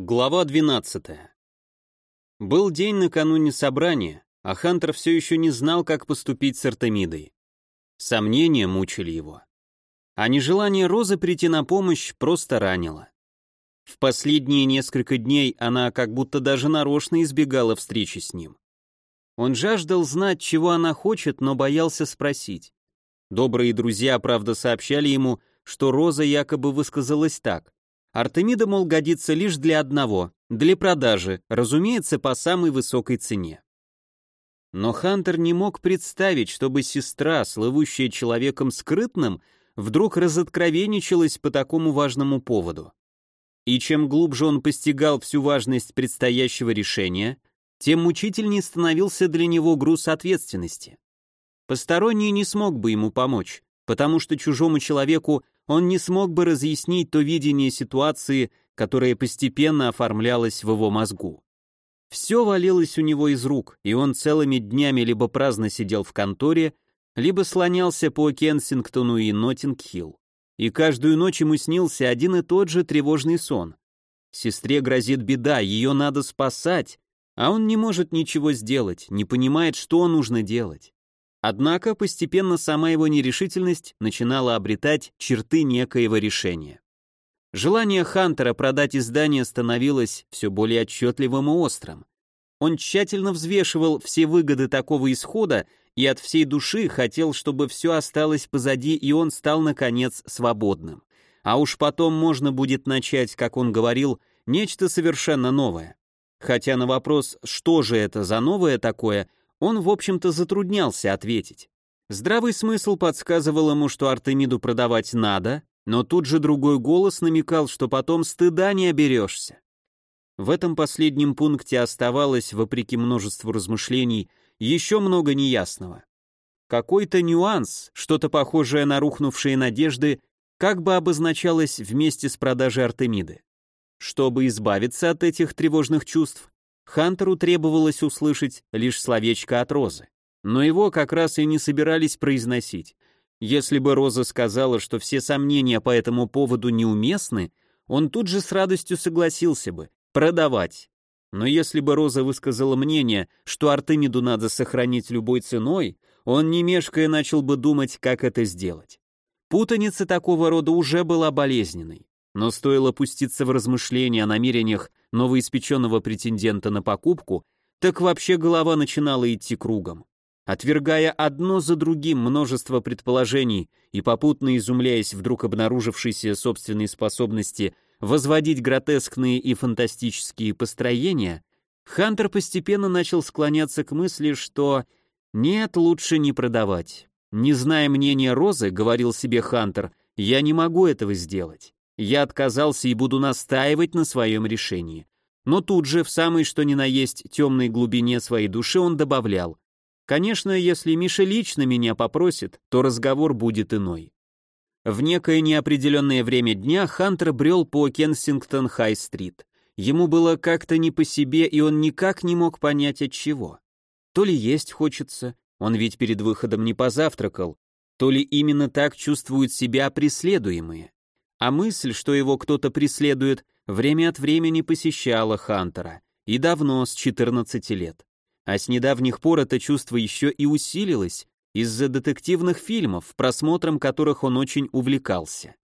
Глава 12. Был день накануне собрания, а Хантер все еще не знал, как поступить с Артемидой. Сомнения мучили его. А нежелание Розы прийти на помощь просто ранило. В последние несколько дней она как будто даже нарочно избегала встречи с ним. Он жаждал знать, чего она хочет, но боялся спросить. Добрые друзья, правда, сообщали ему, что Роза якобы высказалась так. Артемида, мол, годится лишь для одного, для продажи, разумеется, по самой высокой цене. Но Хантер не мог представить, чтобы сестра, слывущая человеком скрытным, вдруг разоткровенничалась по такому важному поводу. И чем глубже он постигал всю важность предстоящего решения, тем мучительнее становился для него груз ответственности. Посторонний не смог бы ему помочь, потому что чужому человеку он не смог бы разъяснить то видение ситуации, которое постепенно оформлялось в его мозгу. Все валилось у него из рук, и он целыми днями либо праздно сидел в конторе, либо слонялся по Кенсингтону и Ноттинг-Хилл. И каждую ночь ему снился один и тот же тревожный сон. Сестре грозит беда, ее надо спасать, а он не может ничего сделать, не понимает, что нужно делать. Однако постепенно сама его нерешительность начинала обретать черты некоего решения. Желание Хантера продать издание становилось все более отчетливым и острым. Он тщательно взвешивал все выгоды такого исхода и от всей души хотел, чтобы все осталось позади и он стал, наконец, свободным. А уж потом можно будет начать, как он говорил, нечто совершенно новое. Хотя на вопрос, что же это за новое такое, он, в общем-то, затруднялся ответить. Здравый смысл подсказывал ему, что Артемиду продавать надо, но тут же другой голос намекал, что потом стыда не оберешься. В этом последнем пункте оставалось, вопреки множеству размышлений, еще много неясного. Какой-то нюанс, что-то похожее на рухнувшие надежды, как бы обозначалось вместе с продажей Артемиды. Чтобы избавиться от этих тревожных чувств, Хантеру требовалось услышать лишь словечко от Розы. Но его как раз и не собирались произносить. Если бы Роза сказала, что все сомнения по этому поводу неуместны, он тут же с радостью согласился бы продавать. Но если бы Роза высказала мнение, что Артемиду надо сохранить любой ценой, он не мешкая начал бы думать, как это сделать. Путаница такого рода уже была болезненной. Но стоило пуститься в размышления о намерениях новоиспеченного претендента на покупку, так вообще голова начинала идти кругом. Отвергая одно за другим множество предположений и попутно изумляясь вдруг обнаружившейся собственной способности возводить гротескные и фантастические построения, Хантер постепенно начал склоняться к мысли, что «нет, лучше не продавать». «Не зная мнения Розы», — говорил себе Хантер, — «я не могу этого сделать. Я отказался и буду настаивать на своем решении. Но тут же, в самой что ни на есть темной глубине своей души, он добавлял, «Конечно, если Миша лично меня попросит, то разговор будет иной». В некое неопределенное время дня Хантер брел по Кенсингтон-Хай-стрит. Ему было как-то не по себе, и он никак не мог понять от чего. То ли есть хочется, он ведь перед выходом не позавтракал, то ли именно так чувствуют себя преследуемые. А мысль, что его кто-то преследует, время от времени посещала Хантера, и давно, с 14 лет. А с недавних пор это чувство еще и усилилось из-за детективных фильмов, просмотром которых он очень увлекался.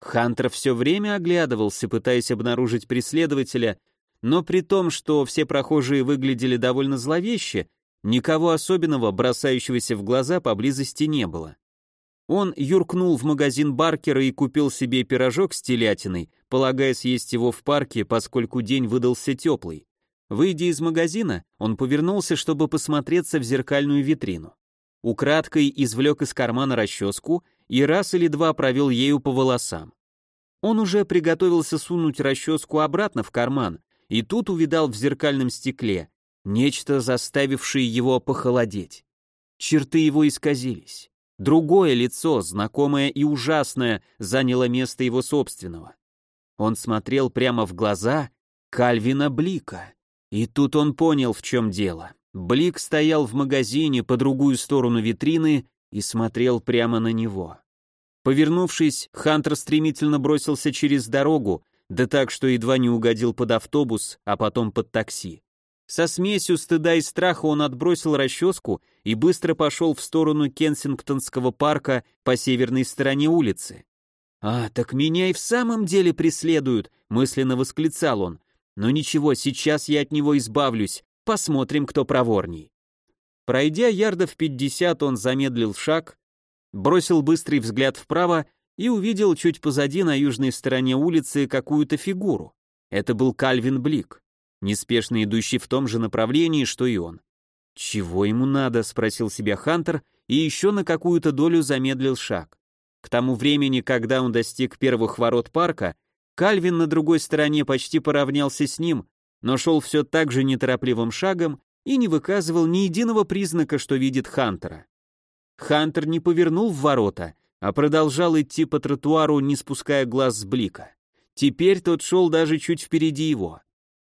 Хантер все время оглядывался, пытаясь обнаружить преследователя, но при том, что все прохожие выглядели довольно зловеще, никого особенного, бросающегося в глаза, поблизости не было. Он юркнул в магазин Баркера и купил себе пирожок с телятиной, полагая съесть его в парке, поскольку день выдался теплый. Выйдя из магазина, он повернулся, чтобы посмотреться в зеркальную витрину. Украдкой извлек из кармана расческу и раз или два провел ею по волосам. Он уже приготовился сунуть расческу обратно в карман, и тут увидал в зеркальном стекле нечто, заставившее его похолодеть. Черты его исказились. Другое лицо, знакомое и ужасное, заняло место его собственного. Он смотрел прямо в глаза Кальвина Блика. И тут он понял, в чем дело. Блик стоял в магазине по другую сторону витрины и смотрел прямо на него. Повернувшись, Хантер стремительно бросился через дорогу, да так, что едва не угодил под автобус, а потом под такси. Со смесью стыда и страха он отбросил расческу и быстро пошел в сторону Кенсингтонского парка по северной стороне улицы. «А, так меня и в самом деле преследуют», — мысленно восклицал он. «Но ничего, сейчас я от него избавлюсь, посмотрим, кто проворней». Пройдя ярдов пятьдесят, он замедлил шаг, бросил быстрый взгляд вправо и увидел чуть позади на южной стороне улицы какую-то фигуру. Это был Кальвин Блик, неспешно идущий в том же направлении, что и он. «Чего ему надо?» — спросил себя Хантер и еще на какую-то долю замедлил шаг. К тому времени, когда он достиг первых ворот парка, Кальвин на другой стороне почти поравнялся с ним, но шел все так же неторопливым шагом и не выказывал ни единого признака, что видит Хантера. Хантер не повернул в ворота, а продолжал идти по тротуару, не спуская глаз с блика. Теперь тот шел даже чуть впереди его.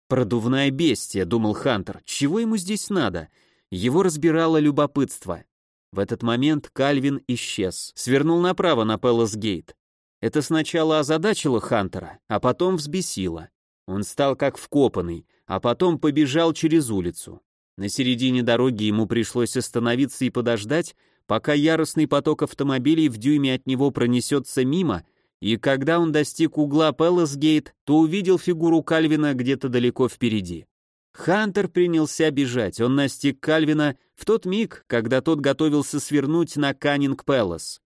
«Продувная бестия», — думал Хантер, — «чего ему здесь надо?» Его разбирало любопытство. В этот момент Кальвин исчез, свернул направо на Пэлас-гейт. Это сначала озадачило Хантера, а потом взбесило. Он стал как вкопанный, а потом побежал через улицу. На середине дороги ему пришлось остановиться и подождать, пока яростный поток автомобилей в дюйме от него пронесется мимо, и когда он достиг угла Пэласгейт, то увидел фигуру Кальвина где-то далеко впереди. Хантер принялся бежать, он настиг Кальвина в тот миг, когда тот готовился свернуть на Каннинг Пэлас.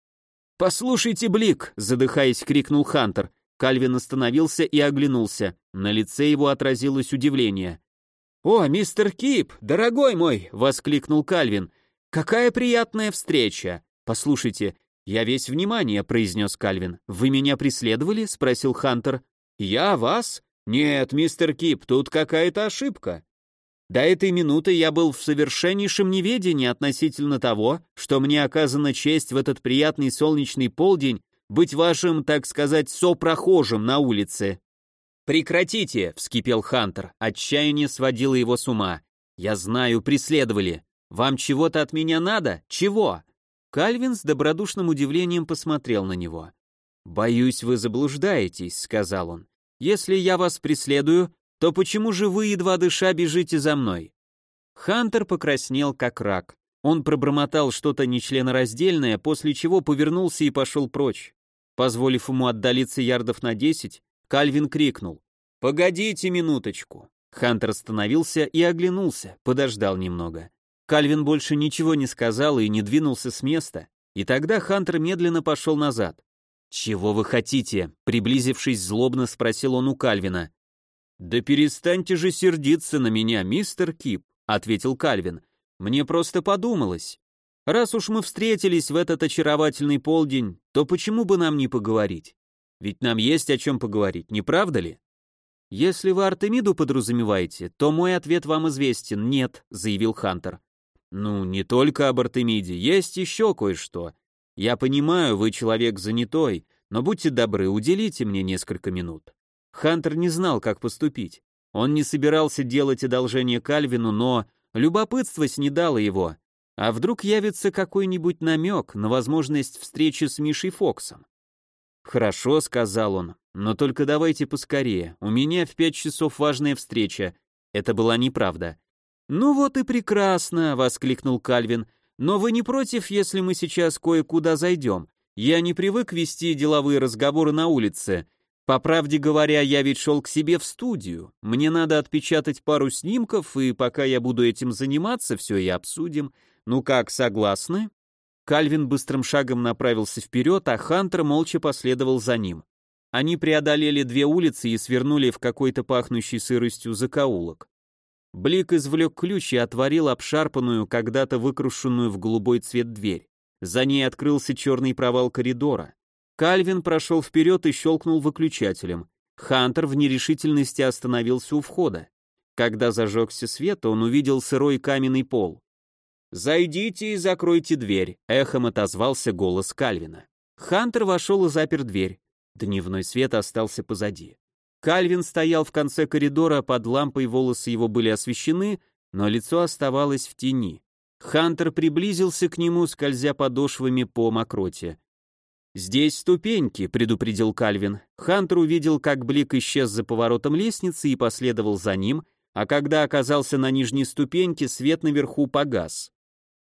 «Послушайте, Блик!» — задыхаясь, крикнул Хантер. Кальвин остановился и оглянулся. На лице его отразилось удивление. «О, мистер Кип, дорогой мой!» — воскликнул Кальвин. «Какая приятная встреча! Послушайте, я весь внимание», — произнес Кальвин. «Вы меня преследовали?» — спросил Хантер. «Я вас? Нет, мистер Кип, тут какая-то ошибка. До этой минуты я был в совершеннейшем неведении относительно того, что мне оказана честь в этот приятный солнечный полдень быть вашим, так сказать, сопрохожим на улице». «Прекратите!» — вскипел Хантер. Отчаяние сводило его с ума. «Я знаю, преследовали. Вам чего-то от меня надо? Чего?» Кальвин с добродушным удивлением посмотрел на него. «Боюсь, вы заблуждаетесь», — сказал он. «Если я вас преследую, то почему же вы, едва дыша, бежите за мной?» Хантер покраснел, как рак. Он пробормотал что-то нечленораздельное, после чего повернулся и пошел прочь. Позволив ему отдалиться ярдов на десять, Кальвин крикнул. «Погодите минуточку». Хантер остановился и оглянулся, подождал немного. Кальвин больше ничего не сказал и не двинулся с места, и тогда Хантер медленно пошел назад. «Чего вы хотите?» — приблизившись злобно, спросил он у Кальвина. «Да перестаньте же сердиться на меня, мистер Кип», — ответил Кальвин. «Мне просто подумалось. Раз уж мы встретились в этот очаровательный полдень, то почему бы нам не поговорить? Ведь нам есть о чем поговорить, не правда ли?» «Если вы Артемиду подразумеваете, то мой ответ вам известен, нет», — заявил Хантер. Ну, не только об Артемиде, есть еще кое-что. Я понимаю, вы человек занятой, но будьте добры, уделите мне несколько минут. Хантер не знал, как поступить. Он не собирался делать одолжение Кальвину, но любопытство снедало его. А вдруг явится какой-нибудь намек на возможность встречи с Мишей Фоксом? «Хорошо», — сказал он, — «но только давайте поскорее. У меня в пять часов важная встреча». Это была неправда. «Ну вот и прекрасно!» — воскликнул Кальвин. «Но вы не против, если мы сейчас кое-куда зайдем? Я не привык вести деловые разговоры на улице. По правде говоря, я ведь шел к себе в студию. Мне надо отпечатать пару снимков, и пока я буду этим заниматься, все и обсудим. Ну как, согласны?» Кальвин быстрым шагом направился вперед, а Хантер молча последовал за ним. Они преодолели две улицы и свернули в какой-то пахнущий сыростью закоулок. Блик извлек ключ и отворил обшарпанную, когда-то выкрашенную в голубой цвет дверь. За ней открылся черный провал коридора. Кальвин прошел вперед и щелкнул выключателем. Хантер в нерешительности остановился у входа. Когда зажегся свет, он увидел сырой каменный пол. «Зайдите и закройте дверь», — эхом отозвался голос Кальвина. Хантер вошел и запер дверь. Дневной свет остался позади. Кальвин стоял в конце коридора, под лампой волосы его были освещены, но лицо оставалось в тени. Хантер приблизился к нему, скользя подошвами по мокроте. «Здесь ступеньки», — предупредил Кальвин. Хантер увидел, как блик исчез за поворотом лестницы и последовал за ним, а когда оказался на нижней ступеньке, свет наверху погас.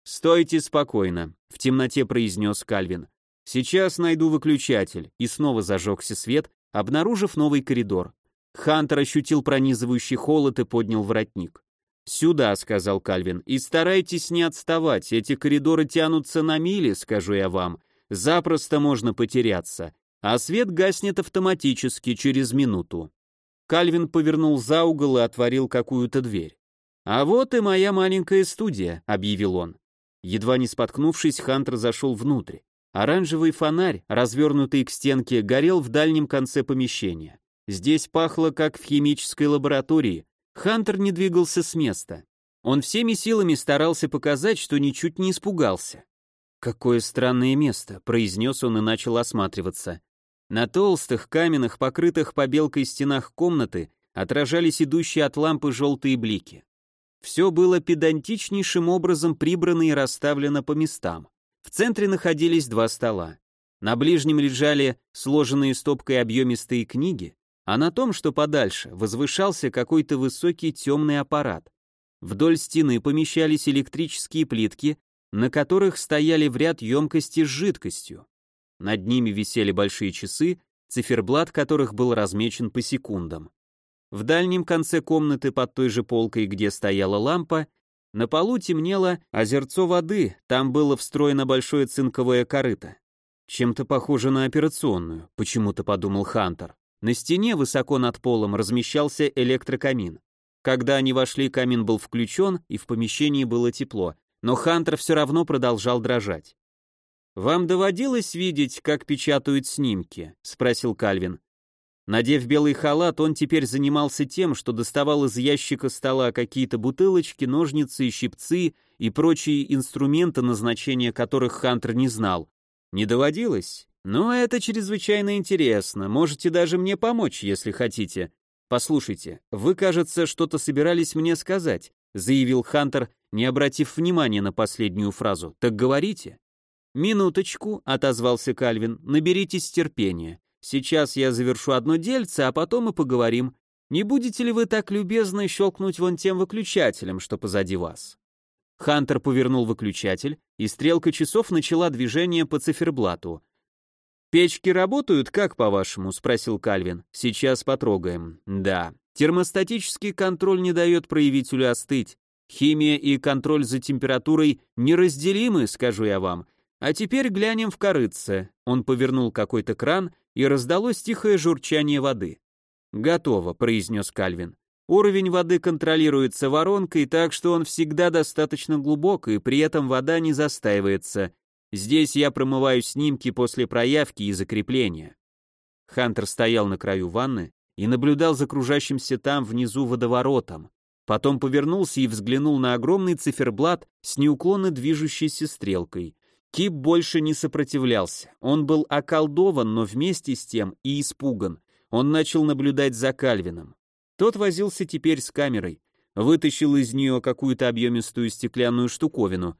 «Стойте спокойно», — в темноте произнес Кальвин. «Сейчас найду выключатель», и снова зажегся свет, обнаружив новый коридор. Хантер ощутил пронизывающий холод и поднял воротник. «Сюда», — сказал Кальвин, — «и старайтесь не отставать, эти коридоры тянутся на мили, скажу я вам, запросто можно потеряться, а свет гаснет автоматически через минуту». Кальвин повернул за угол и отворил какую-то дверь. «А вот и моя маленькая студия», — объявил он. Едва не споткнувшись, Хантер зашел внутрь. Оранжевый фонарь, развернутый к стенке, горел в дальнем конце помещения. Здесь пахло, как в химической лаборатории. Хантер не двигался с места. Он всеми силами старался показать, что ничуть не испугался. «Какое странное место», — произнес он и начал осматриваться. На толстых, каменных, покрытых побелкой стенах комнаты отражались идущие от лампы желтые блики. Все было педантичнейшим образом прибрано и расставлено по местам. В центре находились два стола. На ближнем лежали сложенные стопкой объемистые книги, а на том, что подальше, возвышался какой-то высокий темный аппарат. Вдоль стены помещались электрические плитки, на которых стояли в ряд емкости с жидкостью. Над ними висели большие часы, циферблат которых был размечен по секундам. В дальнем конце комнаты под той же полкой, где стояла лампа, на полу темнело озерцо воды, там было встроено большое цинковое корыто. Чем-то похоже на операционную, почему-то подумал Хантер. На стене, высоко над полом, размещался электрокамин. Когда они вошли, камин был включен, и в помещении было тепло, но Хантер все равно продолжал дрожать. «Вам доводилось видеть, как печатают снимки?» — спросил Кальвин. Надев белый халат, он теперь занимался тем, что доставал из ящика стола какие-то бутылочки, ножницы, щипцы и прочие инструменты, назначения которых Хантер не знал. Не доводилось? Но это чрезвычайно интересно. Можете даже мне помочь, если хотите. Послушайте, вы, кажется, что-то собирались мне сказать, заявил Хантер, не обратив внимания на последнюю фразу. Так говорите. Минуточку, отозвался Кальвин. Наберитесь терпения. Сейчас я завершу одно дельце, а потом и поговорим. Не будете ли вы так любезны щелкнуть вон тем выключателем, что позади вас?» Хантер повернул выключатель, и стрелка часов начала движение по циферблату. «Печки работают, как по-вашему?» — спросил Кальвин. «Сейчас потрогаем». «Да. Термостатический контроль не дает проявителю остыть. Химия и контроль за температурой неразделимы, скажу я вам. А теперь глянем в корыце». Он повернул какой-то кран, и раздалось тихое журчание воды. «Готово», — произнес Кальвин. «Уровень воды контролируется воронкой, так что он всегда достаточно глубок, и при этом вода не застаивается. Здесь я промываю снимки после проявки и закрепления». Хантер стоял на краю ванны и наблюдал за кружащимся там внизу водоворотом. Потом повернулся и взглянул на огромный циферблат с неуклонно движущейся стрелкой. Кип больше не сопротивлялся. Он был околдован, но вместе с тем и испуган. Он начал наблюдать за Кальвином. Тот возился теперь с камерой, вытащил из нее какую-то объемистую стеклянную штуковину.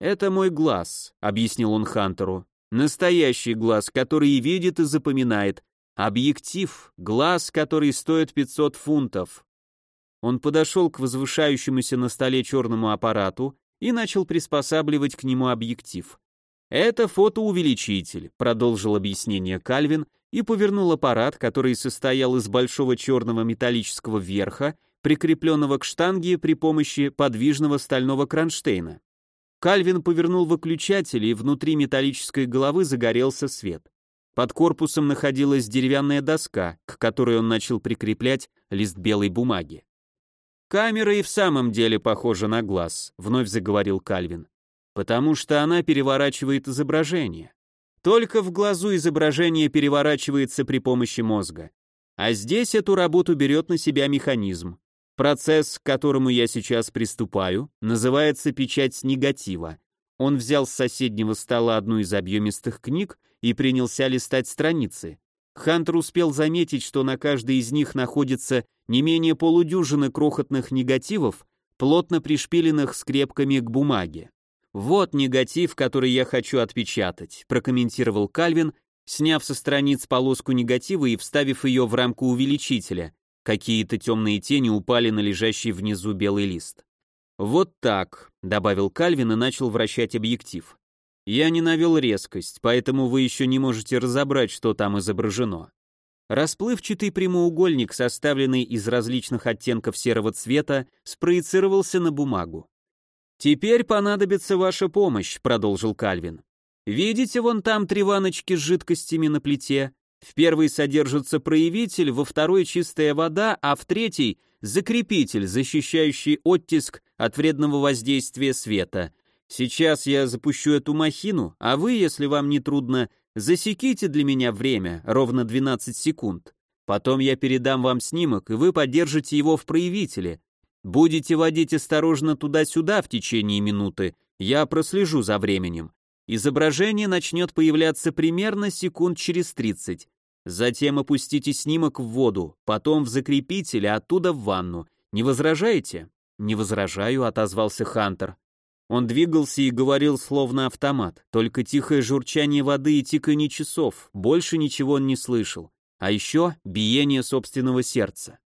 «Это мой глаз», — объяснил он Хантеру. «Настоящий глаз, который и видит, и запоминает. Объектив, глаз, который стоит 500 фунтов». Он подошел к возвышающемуся на столе черному аппарату и начал приспосабливать к нему объектив. «Это фотоувеличитель», — продолжил объяснение Кальвин и повернул аппарат, который состоял из большого черного металлического верха, прикрепленного к штанге при помощи подвижного стального кронштейна. Кальвин повернул выключатель, и внутри металлической головы загорелся свет. Под корпусом находилась деревянная доска, к которой он начал прикреплять лист белой бумаги. «Камера и в самом деле похожа на глаз», — вновь заговорил Кальвин потому что она переворачивает изображение. Только в глазу изображение переворачивается при помощи мозга. А здесь эту работу берет на себя механизм. Процесс, к которому я сейчас приступаю, называется печать негатива. Он взял с соседнего стола одну из объемистых книг и принялся листать страницы. Хантер успел заметить, что на каждой из них находится не менее полудюжины крохотных негативов, плотно пришпиленных скрепками к бумаге. «Вот негатив, который я хочу отпечатать», прокомментировал Кальвин сняв со страниц полоску негатива и вставив ее в рамку увеличителя. Какие-то темные тени упали на лежащий внизу белый лист. «Вот так», — добавил Кальвин и начал вращать объектив. «Я не навел резкость, поэтому вы еще не можете разобрать, что там изображено. Расплывчатый прямоугольник, составленный из различных оттенков серого цвета, спроецировался на бумагу. «Теперь понадобится ваша помощь», — продолжил Кальвин. «Видите вон там три ваночки с жидкостями на плите? В первой содержится проявитель, во второй чистая вода, а в третьей — закрепитель, защищающий оттиск от вредного воздействия света. Сейчас я запущу эту махину, а вы, если вам не трудно, Засеките для меня время, ровно 12 секунд. Потом я передам вам снимок, и вы поддержите его в проявителе. Будете водить осторожно туда-сюда в течение минуты, я прослежу за временем. Изображение начнет появляться примерно секунд через 30. Затем опустите снимок в воду, потом в закрепитель, а оттуда в ванну. Не возражаете? Не возражаю, отозвался Хантер. Он двигался и говорил словно автомат, только тихое журчание воды и тиканье часов, больше ничего он не слышал. А еще биение собственного сердца.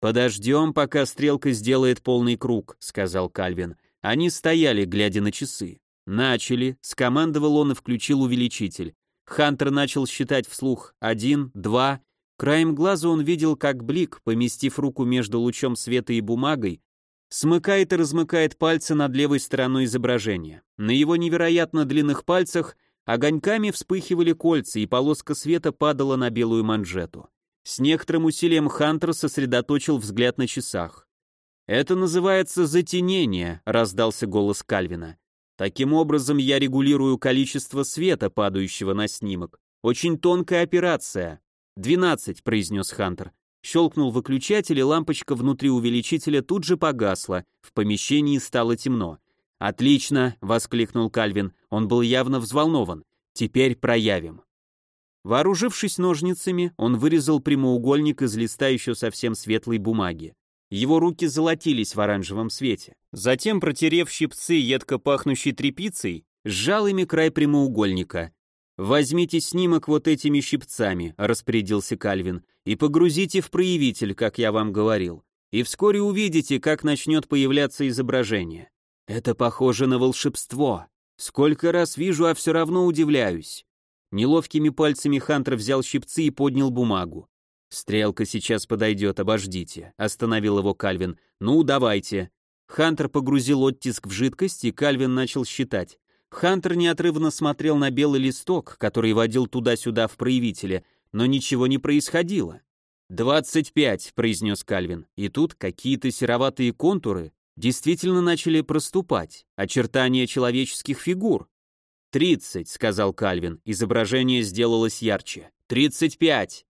«Подождем, пока стрелка сделает полный круг», — сказал Кальвин. Они стояли, глядя на часы. «Начали», — скомандовал он и включил увеличитель. Хантер начал считать вслух. Один, два. Краем глаза он видел, как Блик, поместив руку между лучом света и бумагой, смыкает и размыкает пальцы над левой стороной изображения. На его невероятно длинных пальцах огоньками вспыхивали кольца, и полоска света падала на белую манжету. С некоторым усилием Хантер сосредоточил взгляд на часах. «Это называется затенение», — раздался голос Кальвина. «Таким образом я регулирую количество света, падающего на снимок. Очень тонкая операция». «Двенадцать», — произнес Хантер. Щелкнул выключатель, и лампочка внутри увеличителя тут же погасла, в помещении стало темно. «Отлично!» — воскликнул Кальвин, он был явно взволнован. «Теперь проявим». Вооружившись ножницами, он вырезал прямоугольник из листа еще совсем светлой бумаги. Его руки золотились в оранжевом свете. Затем, протерев щипцы едко пахнущей тряпицей, сжал ими край прямоугольника. «Возьмите снимок вот этими щипцами», — распорядился Кальвин, «и погрузите в проявитель, как я вам говорил. И вскоре увидите, как начнет появляться изображение. Это похоже на волшебство. Сколько раз вижу, а все равно удивляюсь». Неловкими пальцами Хантер взял щипцы и поднял бумагу. «Стрелка сейчас подойдет, обождите», — остановил его Кальвин. «Ну, давайте». Хантер погрузил оттиск в жидкость, и Кальвин начал считать. Хантер неотрывно смотрел на белый листок, который водил туда-сюда в проявителе, но ничего не происходило. «Двадцать пять», — произнес Кальвин, и тут какие-то сероватые контуры действительно начали проступать, очертания человеческих фигур. «Тридцать», — сказал Кальвин, изображение сделалось ярче. «Тридцать пять».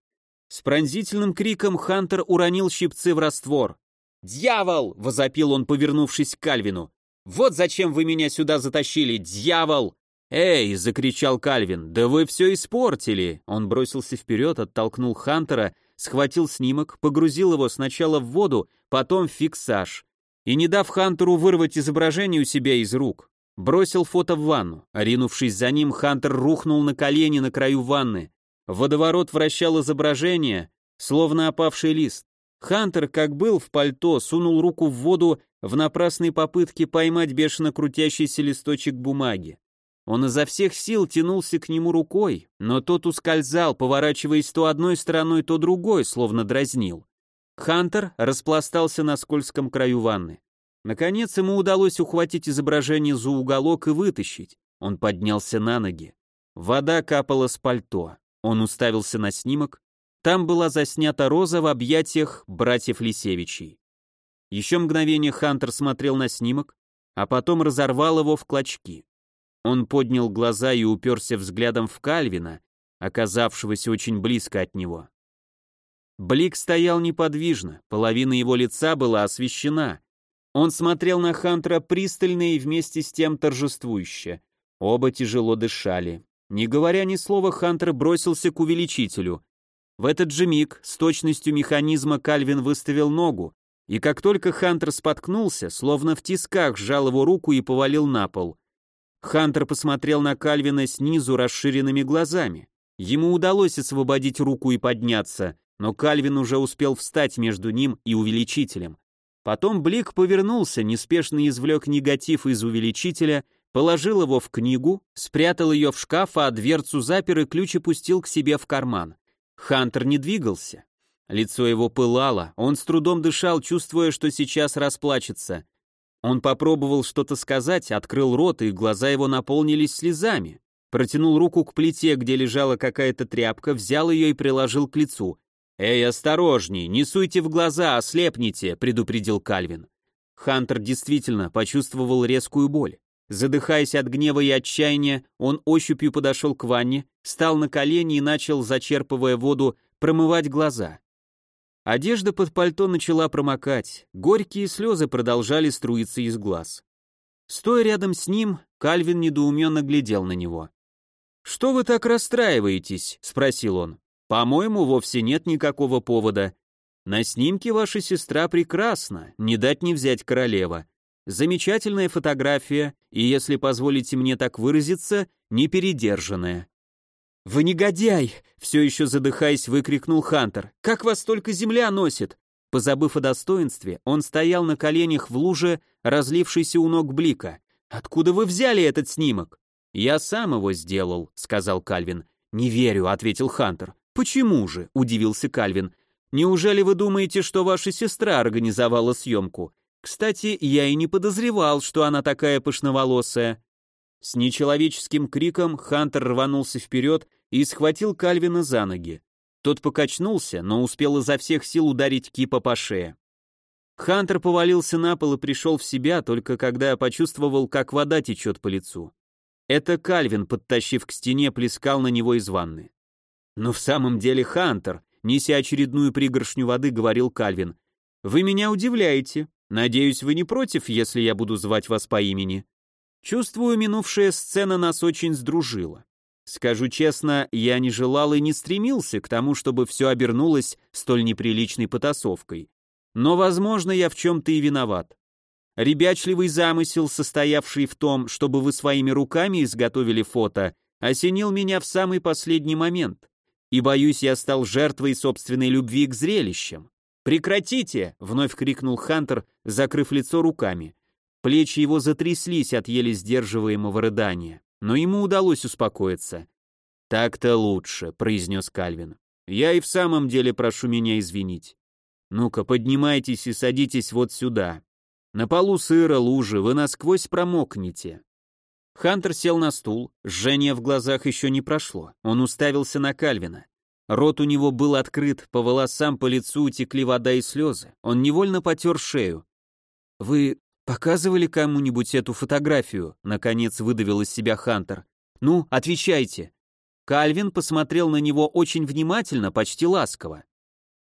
С пронзительным криком Хантер уронил щипцы в раствор. «Дьявол!» — возопил он, повернувшись к Кальвину. Вот зачем вы меня сюда затащили, дьявол!» «Эй!» — закричал Кальвин. «Да вы все испортили!» Он бросился вперед, оттолкнул Хантера, схватил снимок, погрузил его сначала в воду, потом в фиксаж. И, не дав Хантеру вырвать изображение у себя из рук, бросил фото в ванну. Ринувшись за ним, Хантер рухнул на колени на краю ванны. Водоворот вращал изображение, словно опавший лист. Хантер, как был в пальто, сунул руку в воду в напрасной попытке поймать бешено крутящийся листочек бумаги. Он изо всех сил тянулся к нему рукой, но тот ускользал, поворачиваясь то одной стороной, то другой, словно дразнил. Хантер распластался на скользком краю ванны. Наконец ему удалось ухватить изображение за уголок и вытащить. Он поднялся на ноги. Вода капала с пальто. Он уставился на снимок. Там была заснята роза в объятиях братьев Лисевичей. Еще мгновение Хантер смотрел на снимок, а потом разорвал его в клочки. Он поднял глаза и уперся взглядом в Кальвина, оказавшегося очень близко от него. Блик стоял неподвижно, половина его лица была освещена. Он смотрел на Хантера пристально и вместе с тем торжествующе. Оба тяжело дышали. Не говоря ни слова, Хантер бросился к увеличителю. В этот же миг с точностью механизма Кальвин выставил ногу, и как только Хантер споткнулся, словно в тисках сжал его руку и повалил на пол. Хантер посмотрел на Кальвина снизу расширенными глазами. Ему удалось освободить руку и подняться, но Кальвин уже успел встать между ним и увеличителем. Потом Блик повернулся, неспешно извлек негатив из увеличителя, положил его в книгу, спрятал ее в шкаф, а дверцу запер и ключ опустил к себе в карман. Хантер не двигался. Лицо его пылало, он с трудом дышал, чувствуя, что сейчас расплачется. Он попробовал что-то сказать, открыл рот, и глаза его наполнились слезами. Протянул руку к плите, где лежала какая-то тряпка, взял ее и приложил к лицу. «Эй, осторожней, не суйте в глаза, ослепните», — предупредил Кальвин. Хантер действительно почувствовал резкую боль. Задыхаясь от гнева и отчаяния, он ощупью подошел к ванне, встал на колени и начал, зачерпывая воду, промывать глаза. Одежда под пальто начала промокать, горькие слезы продолжали струиться из глаз. Стоя рядом с ним, Кальвин недоуменно глядел на него. «Что вы так расстраиваетесь?» — спросил он. По-моему, вовсе нет никакого повода. На снимке ваша сестра прекрасна, не дать не взять королева. Замечательная фотография, и, если позволите мне так выразиться, непередержанная. «Вы негодяй!» — все еще задыхаясь, выкрикнул Хантер. «Как вас только земля носит!» Позабыв о достоинстве, он стоял на коленях в луже, разлившейся у ног блика. «Откуда вы взяли этот снимок?» «Я сам его сделал», — сказал Кальвин. «Не верю», — ответил Хантер. «Почему же?» – удивился Кальвин. «Неужели вы думаете, что ваша сестра организовала съемку? Кстати, я и не подозревал, что она такая пышноволосая». С нечеловеческим криком Хантер рванулся вперед и схватил Кальвина за ноги. Тот покачнулся, но успел изо всех сил ударить Кипа по шее. Хантер повалился на пол и пришел в себя, только когда почувствовал, как вода течет по лицу. Это Кальвин, подтащив к стене, плескал на него из ванны. Но в самом деле Хантер, неся очередную пригоршню воды, говорил Кальвин. Вы меня удивляете. Надеюсь, вы не против, если я буду звать вас по имени. Чувствую, минувшая сцена нас очень сдружила. Скажу честно, я не желал и не стремился к тому, чтобы все обернулось столь неприличной потасовкой. Но, возможно, я в чем-то и виноват. Ребячливый замысел, состоявший в том, чтобы вы своими руками изготовили фото, осенил меня в самый последний момент и, боюсь, я стал жертвой собственной любви к зрелищам. «Прекратите!» — вновь крикнул Хантер, закрыв лицо руками. Плечи его затряслись от еле сдерживаемого рыдания, но ему удалось успокоиться. «Так-то лучше», — произнес Кальвин. «Я и в самом деле прошу меня извинить. Ну-ка, поднимайтесь и садитесь вот сюда. На полу сыра, лужи, вы насквозь промокнете». Хантер сел на стул, жжение в глазах еще не прошло. Он уставился на Кальвина. Рот у него был открыт, по волосам, по лицу утекли вода и слезы. Он невольно потер шею. «Вы показывали кому-нибудь эту фотографию?» Наконец выдавил из себя Хантер. «Ну, отвечайте». Кальвин посмотрел на него очень внимательно, почти ласково.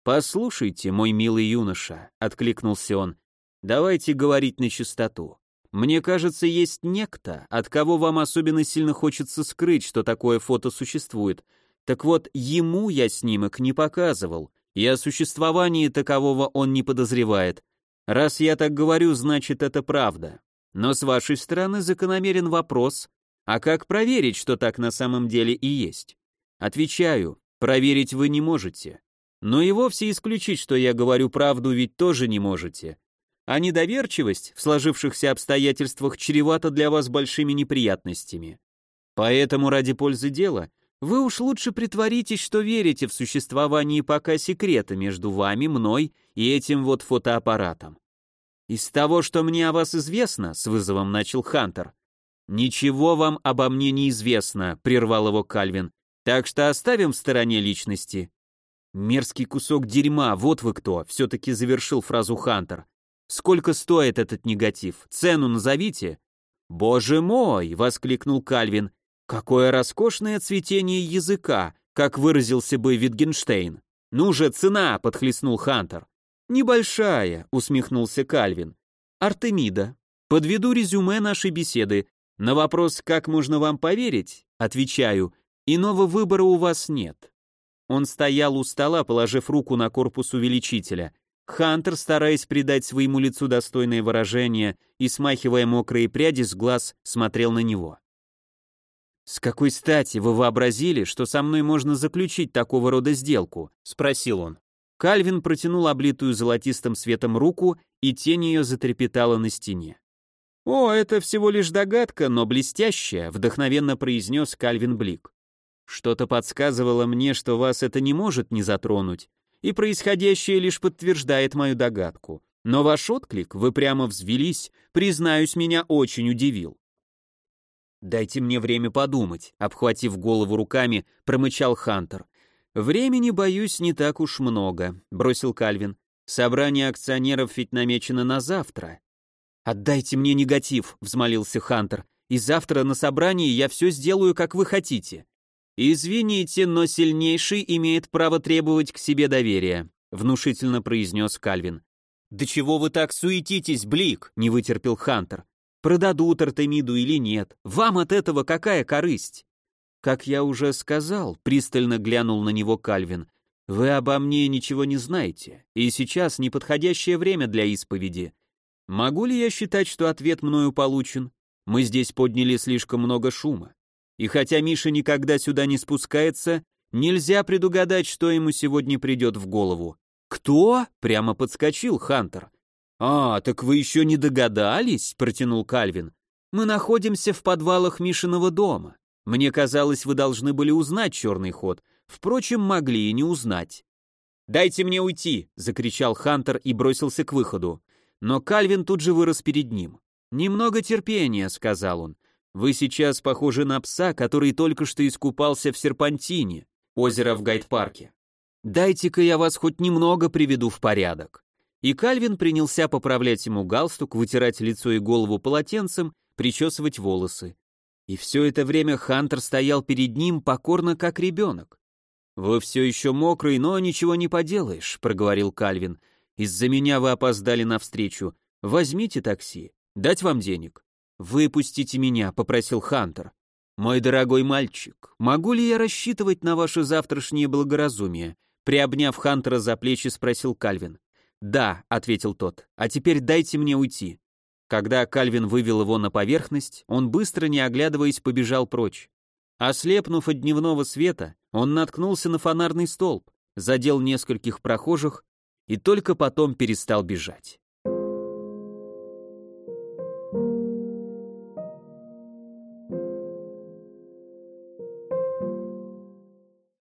«Послушайте, мой милый юноша», — откликнулся он, — «давайте говорить на чистоту. Мне кажется, есть некто, от кого вам особенно сильно хочется скрыть, что такое фото существует. Так вот, ему я снимок не показывал, и о существовании такового он не подозревает. Раз я так говорю, значит это правда. Но с вашей стороны закономерен вопрос, а как проверить, что так на самом деле и есть? Отвечаю, проверить вы не можете. Но и вовсе исключить, что я говорю правду, ведь тоже не можете а недоверчивость в сложившихся обстоятельствах чревата для вас большими неприятностями. Поэтому ради пользы дела вы уж лучше притворитесь, что верите в существование пока секрета между вами, мной и этим вот фотоаппаратом. Из того, что мне о вас известно, с вызовом начал Хантер. Ничего вам обо мне не известно, прервал его Кальвин. Так что оставим в стороне личности. Мерзкий кусок дерьма, вот вы кто, все-таки завершил фразу Хантер. Сколько стоит этот негатив? Цену назовите. Боже мой, воскликнул Кальвин. Какое роскошное цветение языка, как выразился бы Витгенштейн. Ну же, цена, подхлестнул Хантер. Небольшая, усмехнулся Кальвин. Артемида. Подведу резюме нашей беседы. На вопрос, как можно вам поверить, отвечаю, иного выбора у вас нет. Он стоял у стола, положив руку на корпус увеличителя. Хантер, стараясь придать своему лицу достойное выражение и смахивая мокрые пряди с глаз, смотрел на него. «С какой стати вы вообразили, что со мной можно заключить такого рода сделку?» — спросил он. Кальвин протянул облитую золотистым светом руку, и тень ее затрепетала на стене. «О, это всего лишь догадка, но блестящая», — вдохновенно произнес Кальвин Блик. «Что-то подсказывало мне, что вас это не может не затронуть, и происходящее лишь подтверждает мою догадку. Но ваш отклик, вы прямо взвелись, признаюсь, меня очень удивил. «Дайте мне время подумать», — обхватив голову руками, промычал Хантер. «Времени, боюсь, не так уж много», — бросил Кальвин. «Собрание акционеров ведь намечено на завтра». «Отдайте мне негатив», — взмолился Хантер. «И завтра на собрании я все сделаю, как вы хотите». «Извините, но сильнейший имеет право требовать к себе доверия», — внушительно произнес Кальвин. «Да чего вы так суетитесь, Блик?» — не вытерпел Хантер. Продадут Артемиду или нет, вам от этого какая корысть? Как я уже сказал, пристально глянул на него Кальвин, вы обо мне ничего не знаете, и сейчас неподходящее время для исповеди. Могу ли я считать, что ответ мною получен? Мы здесь подняли слишком много шума. И хотя Миша никогда сюда не спускается, нельзя предугадать, что ему сегодня придет в голову. «Кто?» — прямо подскочил Хантер. «А, так вы еще не догадались?» — протянул Кальвин. «Мы находимся в подвалах Мишиного дома. Мне казалось, вы должны были узнать черный ход. Впрочем, могли и не узнать». «Дайте мне уйти!» — закричал Хантер и бросился к выходу. Но Кальвин тут же вырос перед ним. «Немного терпения», — сказал он. «Вы сейчас похожи на пса, который только что искупался в серпантине, озеро в Гайд-парке. Дайте-ка я вас хоть немного приведу в порядок». И Кальвин принялся поправлять ему галстук, вытирать лицо и голову полотенцем, причесывать волосы. И все это время Хантер стоял перед ним покорно, как ребенок. «Вы все еще мокрый, но ничего не поделаешь», — проговорил Кальвин. «Из-за меня вы опоздали навстречу. Возьмите такси. Дать вам денег?» «Выпустите меня», — попросил Хантер. «Мой дорогой мальчик, могу ли я рассчитывать на ваше завтрашнее благоразумие?» Приобняв Хантера за плечи, спросил Кальвин. «Да», — ответил тот, — «а теперь дайте мне уйти». Когда Кальвин вывел его на поверхность, он быстро, не оглядываясь, побежал прочь. Ослепнув от дневного света, он наткнулся на фонарный столб, задел нескольких прохожих и только потом перестал бежать.